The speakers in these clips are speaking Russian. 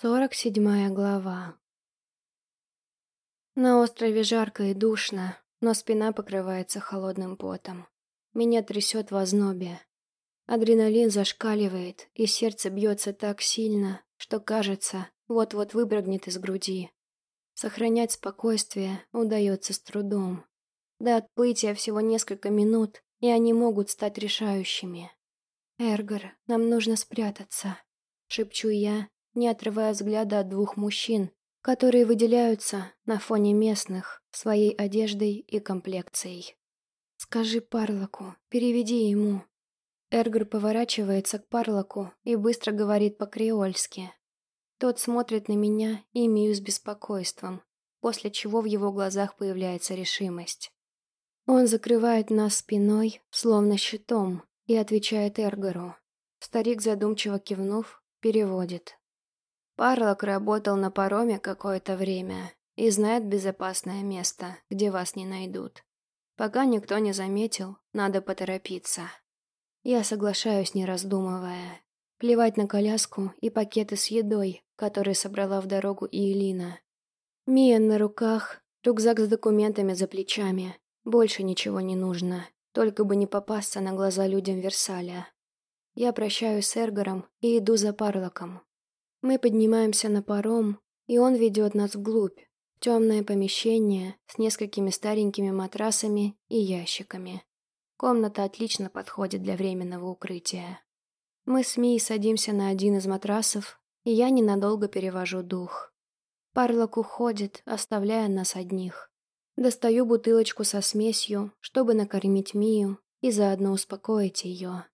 Сорок седьмая глава. На острове жарко и душно, но спина покрывается холодным потом. Меня трясет в ознобе. Адреналин зашкаливает, и сердце бьется так сильно, что кажется, вот-вот выпрыгнет из груди. Сохранять спокойствие удается с трудом. До отплытия всего несколько минут, и они могут стать решающими. «Эргор, нам нужно спрятаться», — шепчу я, не отрывая взгляда от двух мужчин, которые выделяются на фоне местных своей одеждой и комплекцией. «Скажи Парлоку, переведи ему». Эргр поворачивается к Парлоку и быстро говорит по-креольски. Тот смотрит на меня и мию с беспокойством, после чего в его глазах появляется решимость. Он закрывает нас спиной, словно щитом, и отвечает Эргору. Старик, задумчиво кивнув, переводит. Парлок работал на пароме какое-то время и знает безопасное место, где вас не найдут. Пока никто не заметил, надо поторопиться. Я соглашаюсь, не раздумывая. Плевать на коляску и пакеты с едой, которые собрала в дорогу Иелина. Мия на руках, рюкзак с документами за плечами. Больше ничего не нужно, только бы не попасться на глаза людям Версаля. Я прощаюсь с Эргором и иду за Парлоком. Мы поднимаемся на паром, и он ведет нас вглубь, темное помещение с несколькими старенькими матрасами и ящиками. Комната отлично подходит для временного укрытия. Мы с Мией садимся на один из матрасов, и я ненадолго перевожу дух. Парлок уходит, оставляя нас одних. Достаю бутылочку со смесью, чтобы накормить Мию и заодно успокоить ее.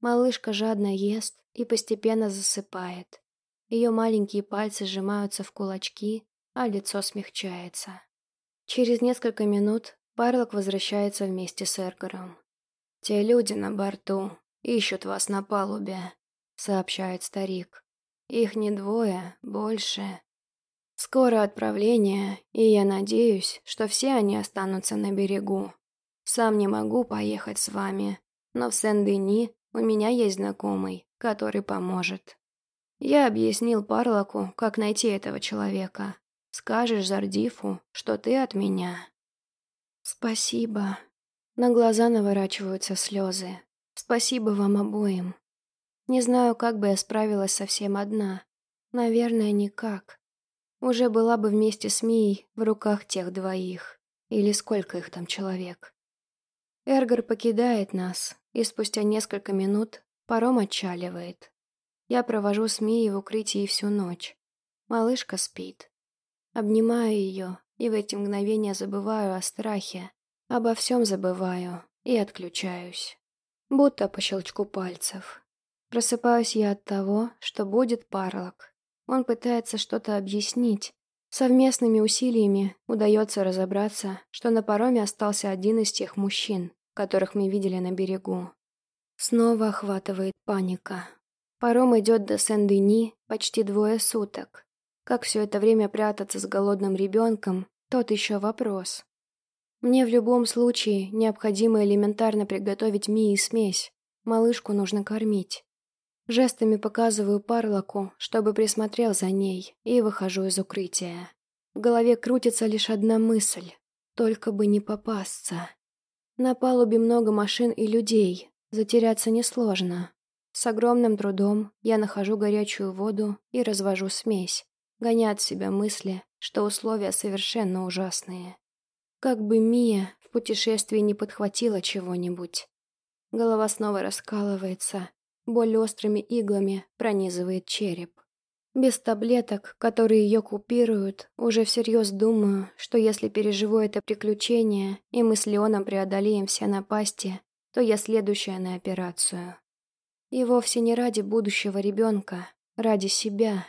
Малышка жадно ест и постепенно засыпает. Ее маленькие пальцы сжимаются в кулачки, а лицо смягчается. Через несколько минут Парлок возвращается вместе с Эргором. «Те люди на борту ищут вас на палубе», — сообщает старик. «Их не двое, больше. Скоро отправление, и я надеюсь, что все они останутся на берегу. Сам не могу поехать с вами, но в Сен-Дени у меня есть знакомый, который поможет». Я объяснил Парлоку, как найти этого человека. Скажешь Зардифу, что ты от меня. Спасибо. На глаза наворачиваются слезы. Спасибо вам обоим. Не знаю, как бы я справилась совсем одна. Наверное, никак. Уже была бы вместе с Мией в руках тех двоих. Или сколько их там человек. Эргор покидает нас, и спустя несколько минут паром отчаливает. Я провожу с Мией в укрытии всю ночь. Малышка спит. Обнимаю ее, и в эти мгновения забываю о страхе. Обо всем забываю и отключаюсь. Будто по щелчку пальцев. Просыпаюсь я от того, что будет парлок. Он пытается что-то объяснить. Совместными усилиями удается разобраться, что на пароме остался один из тех мужчин, которых мы видели на берегу. Снова охватывает паника. Паром идет до Сен-Дени почти двое суток. Как все это время прятаться с голодным ребенком, тот еще вопрос. Мне в любом случае необходимо элементарно приготовить Мии смесь. Малышку нужно кормить. Жестами показываю Парлоку, чтобы присмотрел за ней, и выхожу из укрытия. В голове крутится лишь одна мысль. Только бы не попасться. На палубе много машин и людей. Затеряться несложно. С огромным трудом я нахожу горячую воду и развожу смесь, гоня от себя мысли, что условия совершенно ужасные. Как бы Мия в путешествии не подхватила чего-нибудь. Голова снова раскалывается, боль острыми иглами пронизывает череп. Без таблеток, которые ее купируют, уже всерьез думаю, что если переживу это приключение, и мы с Леоном преодолеем все напасти, то я следующая на операцию. И вовсе не ради будущего ребенка, ради себя.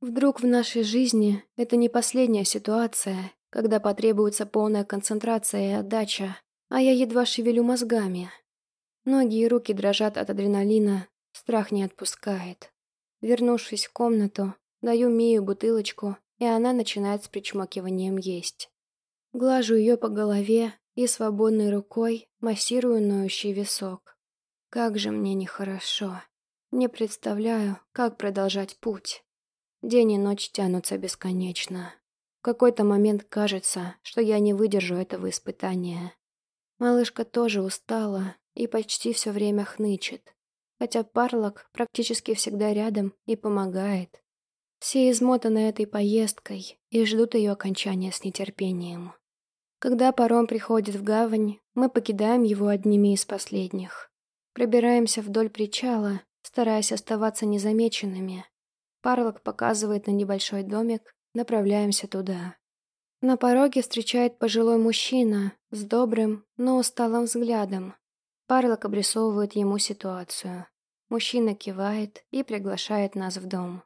Вдруг в нашей жизни это не последняя ситуация, когда потребуется полная концентрация и отдача, а я едва шевелю мозгами. Ноги и руки дрожат от адреналина, страх не отпускает. Вернувшись в комнату, даю Мию бутылочку, и она начинает с причмокиванием есть. Глажу ее по голове и свободной рукой массирую ноющий висок. Как же мне нехорошо. Не представляю, как продолжать путь. День и ночь тянутся бесконечно. В какой-то момент кажется, что я не выдержу этого испытания. Малышка тоже устала и почти все время хнычет, хотя Парлок практически всегда рядом и помогает. Все измотаны этой поездкой и ждут ее окончания с нетерпением. Когда паром приходит в гавань, мы покидаем его одними из последних. Пробираемся вдоль причала, стараясь оставаться незамеченными. Парлок показывает на небольшой домик, направляемся туда. На пороге встречает пожилой мужчина с добрым, но усталым взглядом. Парлок обрисовывает ему ситуацию. Мужчина кивает и приглашает нас в дом.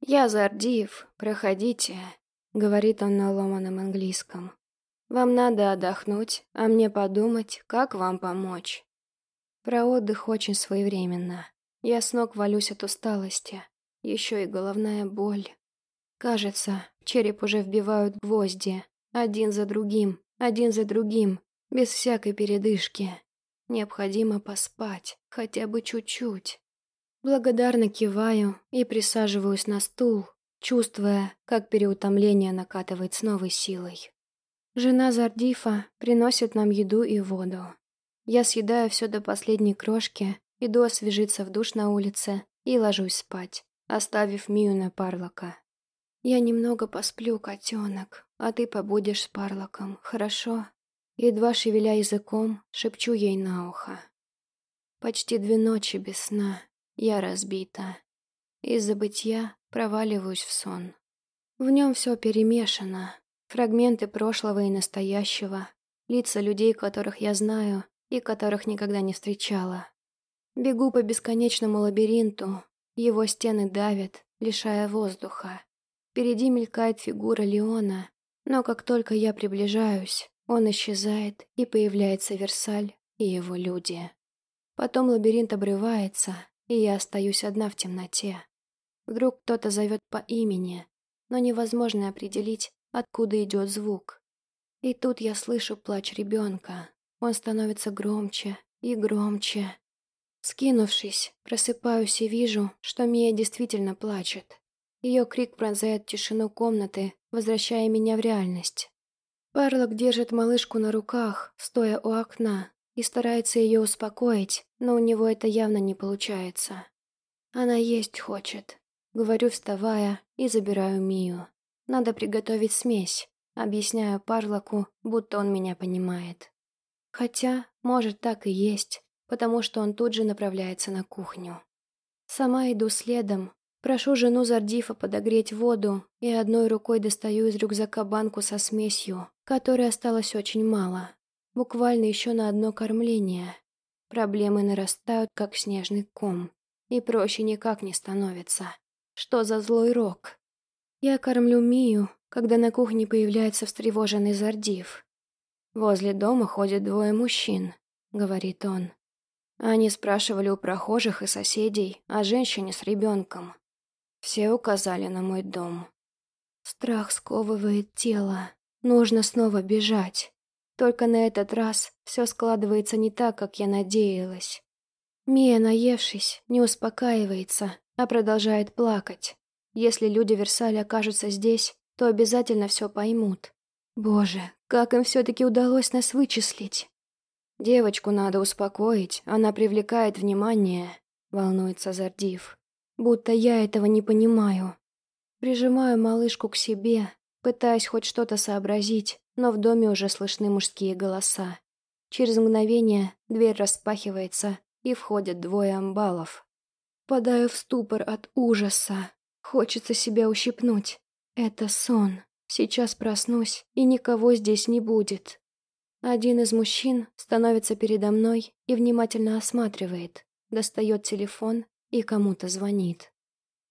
«Я Зардиев, проходите», — говорит он на ломаном английском. «Вам надо отдохнуть, а мне подумать, как вам помочь». Про отдых очень своевременно. Я с ног валюсь от усталости. Еще и головная боль. Кажется, в череп уже вбивают гвозди. Один за другим, один за другим, без всякой передышки. Необходимо поспать, хотя бы чуть-чуть. Благодарно киваю и присаживаюсь на стул, чувствуя, как переутомление накатывает с новой силой. Жена Зардифа приносит нам еду и воду. Я съедаю все до последней крошки, иду освежиться в душ на улице и ложусь спать, оставив Мию на Парлока. «Я немного посплю, котенок, а ты побудешь с Парлоком, хорошо?» Едва шевеля языком, шепчу ей на ухо. Почти две ночи без сна, я разбита. Из забытья проваливаюсь в сон. В нем все перемешано. Фрагменты прошлого и настоящего. Лица людей, которых я знаю и которых никогда не встречала. Бегу по бесконечному лабиринту. Его стены давят, лишая воздуха. Впереди мелькает фигура Леона, но как только я приближаюсь, он исчезает, и появляется Версаль и его люди. Потом лабиринт обрывается, и я остаюсь одна в темноте. Вдруг кто-то зовет по имени, но невозможно определить, откуда идет звук. И тут я слышу плач ребенка. Он становится громче и громче. Скинувшись, просыпаюсь и вижу, что Мия действительно плачет. Ее крик пронзает тишину комнаты, возвращая меня в реальность. Парлок держит малышку на руках, стоя у окна, и старается ее успокоить, но у него это явно не получается. Она есть хочет. Говорю, вставая, и забираю Мию. Надо приготовить смесь. Объясняю Парлоку, будто он меня понимает. Хотя, может, так и есть, потому что он тут же направляется на кухню. Сама иду следом, прошу жену Зардифа подогреть воду и одной рукой достаю из рюкзака банку со смесью, которой осталось очень мало. Буквально еще на одно кормление. Проблемы нарастают, как снежный ком. И проще никак не становится. Что за злой рок? Я кормлю Мию, когда на кухне появляется встревоженный Зардив. «Возле дома ходят двое мужчин», — говорит он. Они спрашивали у прохожих и соседей о женщине с ребенком. Все указали на мой дом. Страх сковывает тело. Нужно снова бежать. Только на этот раз все складывается не так, как я надеялась. Мия, наевшись, не успокаивается, а продолжает плакать. Если люди Версаля окажутся здесь, то обязательно все поймут. Боже, как им все-таки удалось нас вычислить? Девочку надо успокоить, она привлекает внимание, волнуется Зардив. Будто я этого не понимаю. Прижимаю малышку к себе, пытаясь хоть что-то сообразить, но в доме уже слышны мужские голоса. Через мгновение дверь распахивается, и входят двое амбалов. Падаю в ступор от ужаса. Хочется себя ущипнуть. Это сон. Сейчас проснусь, и никого здесь не будет. Один из мужчин становится передо мной и внимательно осматривает, достает телефон и кому-то звонит.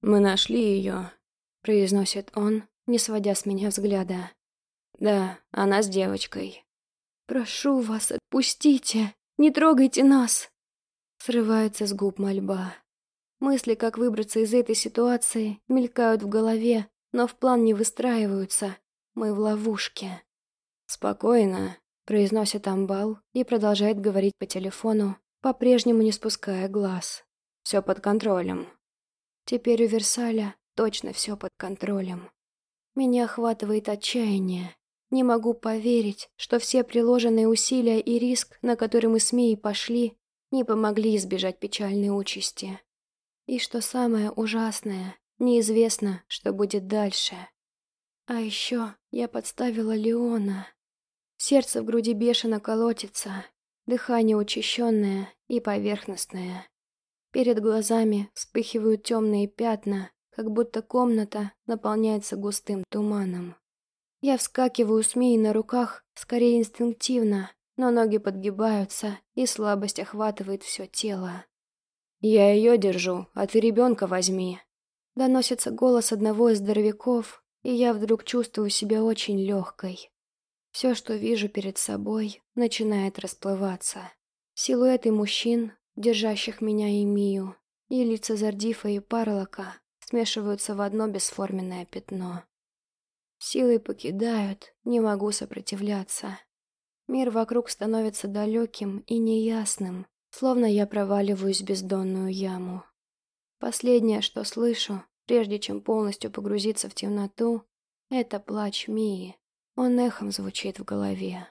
«Мы нашли ее», — произносит он, не сводя с меня взгляда. «Да, она с девочкой». «Прошу вас, отпустите! Не трогайте нас!» Срывается с губ мольба. Мысли, как выбраться из этой ситуации, мелькают в голове, но в план не выстраиваются. Мы в ловушке. «Спокойно», — произносит Амбал и продолжает говорить по телефону, по-прежнему не спуская глаз. «Все под контролем». Теперь у Версаля точно все под контролем. Меня охватывает отчаяние. Не могу поверить, что все приложенные усилия и риск, на который мы с Мией пошли, не помогли избежать печальной участи. И что самое ужасное, неизвестно, что будет дальше. А еще я подставила Леона. Сердце в груди бешено колотится, дыхание учащенное и поверхностное. Перед глазами вспыхивают темные пятна, как будто комната наполняется густым туманом. Я вскакиваю с Мией на руках, скорее инстинктивно, но ноги подгибаются, и слабость охватывает все тело. «Я ее держу, а ты ребенка возьми», — доносится голос одного из здоровяков, и я вдруг чувствую себя очень легкой. Все, что вижу перед собой, начинает расплываться. Силуэты мужчин, держащих меня и Мию, и лица Зардифа и Парлока смешиваются в одно бесформенное пятно. Силы покидают, не могу сопротивляться. Мир вокруг становится далеким и неясным, словно я проваливаюсь в бездонную яму. Последнее, что слышу, прежде чем полностью погрузиться в темноту, это плач Мии. Он эхом звучит в голове.